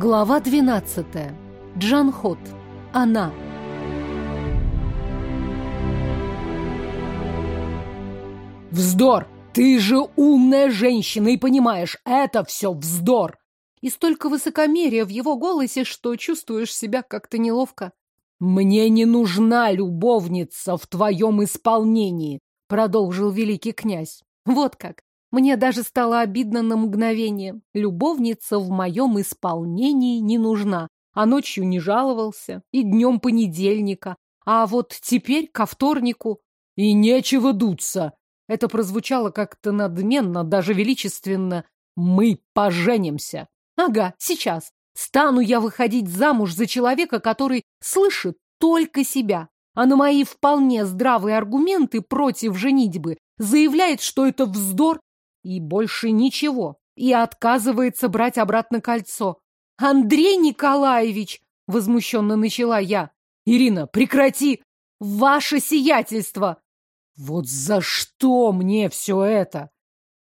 Глава 12. Джанхот. Она. Вздор! Ты же умная женщина и понимаешь, это все вздор! И столько высокомерия в его голосе, что чувствуешь себя как-то неловко. Мне не нужна любовница в твоем исполнении, продолжил великий князь. Вот как. Мне даже стало обидно на мгновение. Любовница в моем исполнении не нужна. А ночью не жаловался, и днем понедельника. А вот теперь ко вторнику. И нечего дуться. Это прозвучало как-то надменно, даже величественно. Мы поженимся. Ага, сейчас. Стану я выходить замуж за человека, который слышит только себя. А на мои вполне здравые аргументы против женитьбы заявляет, что это вздор и больше ничего. И отказывается брать обратно кольцо. «Андрей Николаевич!» — возмущенно начала я. «Ирина, прекрати!» «Ваше сиятельство!» «Вот за что мне все это?»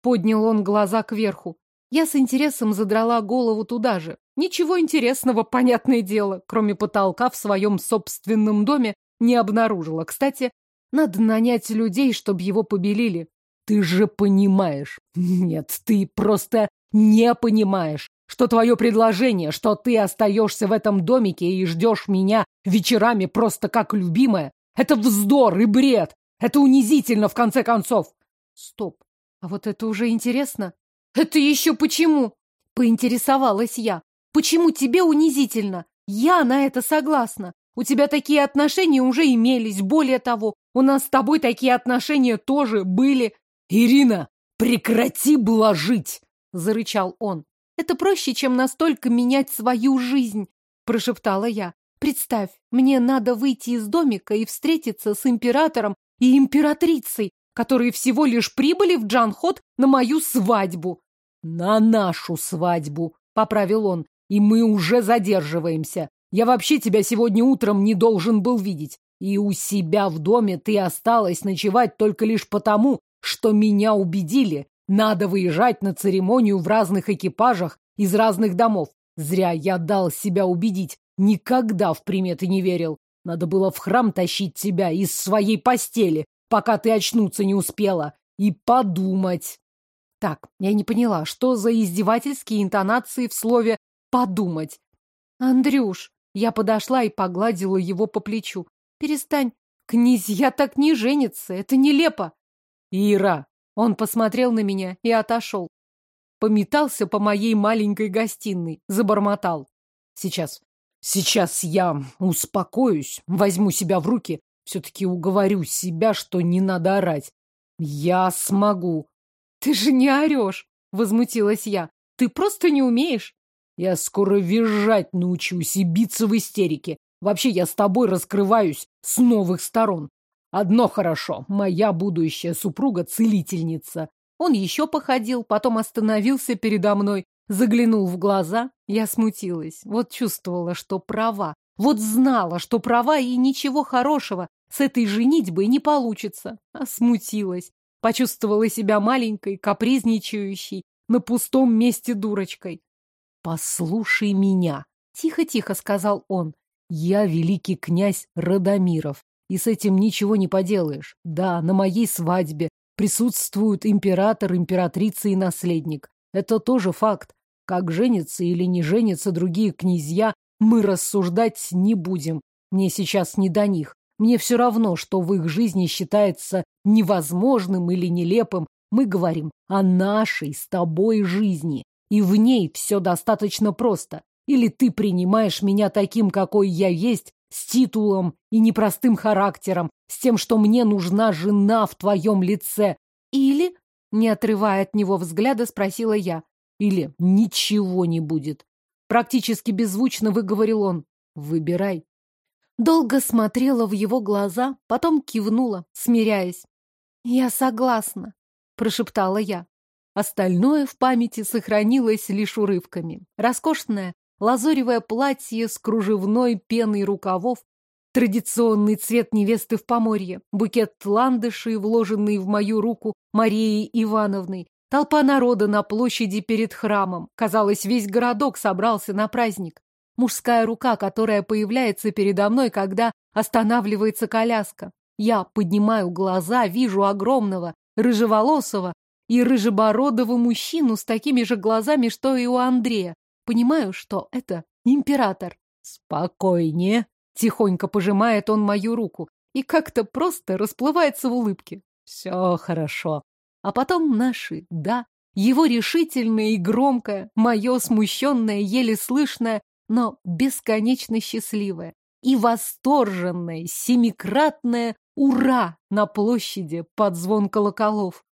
Поднял он глаза кверху. Я с интересом задрала голову туда же. Ничего интересного, понятное дело, кроме потолка в своем собственном доме, не обнаружила. Кстати, надо нанять людей, чтобы его побелили. Ты же понимаешь. Нет, ты просто не понимаешь, что твое предложение, что ты остаешься в этом домике и ждешь меня вечерами просто как любимая, это вздор и бред. Это унизительно, в конце концов. Стоп. А вот это уже интересно. Это еще почему? Поинтересовалась я. Почему тебе унизительно? Я на это согласна. У тебя такие отношения уже имелись. Более того, у нас с тобой такие отношения тоже были. «Ирина, прекрати блажить!» — зарычал он. «Это проще, чем настолько менять свою жизнь», — прошептала я. «Представь, мне надо выйти из домика и встретиться с императором и императрицей, которые всего лишь прибыли в Джанхот на мою свадьбу». «На нашу свадьбу», — поправил он, — «и мы уже задерживаемся. Я вообще тебя сегодня утром не должен был видеть. И у себя в доме ты осталась ночевать только лишь потому, что меня убедили. Надо выезжать на церемонию в разных экипажах из разных домов. Зря я дал себя убедить. Никогда в приметы не верил. Надо было в храм тащить тебя из своей постели, пока ты очнуться не успела. И подумать. Так, я не поняла, что за издевательские интонации в слове «подумать». Андрюш, я подошла и погладила его по плечу. Перестань. Князья так не женятся. Это нелепо. «Ира!» Он посмотрел на меня и отошел. Пометался по моей маленькой гостиной, забормотал. «Сейчас, сейчас я успокоюсь, возьму себя в руки, все-таки уговорю себя, что не надо орать. Я смогу». «Ты же не орешь!» — возмутилась я. «Ты просто не умеешь!» «Я скоро визжать научусь и биться в истерике. Вообще я с тобой раскрываюсь с новых сторон. Одно хорошо, моя будущая супруга-целительница. Он еще походил, потом остановился передо мной, заглянул в глаза. Я смутилась, вот чувствовала, что права. Вот знала, что права, и ничего хорошего с этой женитьбой не получится. А смутилась. Почувствовала себя маленькой, капризничающей, на пустом месте дурочкой. «Послушай меня», — тихо-тихо сказал он. «Я великий князь Радомиров. И с этим ничего не поделаешь. Да, на моей свадьбе присутствуют император, императрица и наследник. Это тоже факт. Как женятся или не женятся другие князья, мы рассуждать не будем. Мне сейчас не до них. Мне все равно, что в их жизни считается невозможным или нелепым. Мы говорим о нашей с тобой жизни. И в ней все достаточно просто. Или ты принимаешь меня таким, какой я есть, с титулом и непростым характером, с тем, что мне нужна жена в твоем лице. Или, не отрывая от него взгляда, спросила я. Или ничего не будет. Практически беззвучно выговорил он. Выбирай. Долго смотрела в его глаза, потом кивнула, смиряясь. «Я согласна», — прошептала я. Остальное в памяти сохранилось лишь урывками. Роскошная лазоревое платье с кружевной пеной рукавов, традиционный цвет невесты в поморье, букет ландышей, вложенный в мою руку Марией Ивановной, Толпа народа на площади перед храмом. Казалось, весь городок собрался на праздник. Мужская рука, которая появляется передо мной, когда останавливается коляска. Я поднимаю глаза, вижу огромного, рыжеволосого и рыжебородого мужчину с такими же глазами, что и у Андрея. Понимаю, что это император. Спокойнее. Тихонько пожимает он мою руку и как-то просто расплывается в улыбке. Все хорошо. А потом наши «да», его решительное и громкое, мое смущенное, еле слышное, но бесконечно счастливое и восторженное, семикратное «Ура!» на площади под звон колоколов.